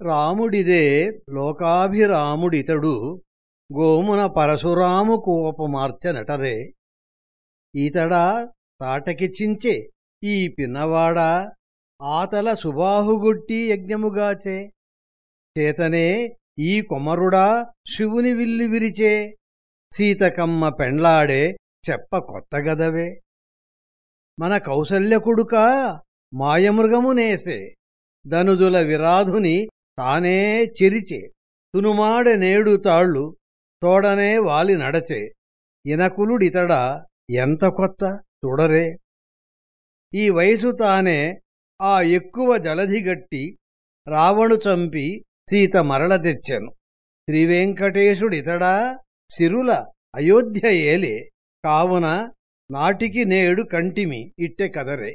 రాముడిదే లోకాభిరాముడితడు. గోమున పరశురాము కోపమార్చనటరే ఈతడా తాటకి చించే ఈ పిన్నవాడా ఆతల సుబాహుగొట్టి యజ్ఞముగాచే చేతనే ఈ కొమరుడా శివుని విల్లి విరిచే. సీతకమ్మ పెండ్లాడే చెప్ప కొత్తగదవే మన కౌసల్య కొడుక మాయమృగమునేసే. ధనుజుల విరాధుని తానే చెరిచే తునుమాడ నేడు తాళ్ళు తోడనే వాలి నడచే ఇనకులుడితడ ఎంత కొత్త చూడరే ఈ వయసు తానే ఆ ఎక్కువ జలధిగట్టి రావణు చంపి సీత మరల తెచ్చెను. శ్రీవెంకటేశుడితడా సిరుల అయోధ్య ఏలే కావున నాటికి నేడు కంటిమి ఇట్టె కదరే.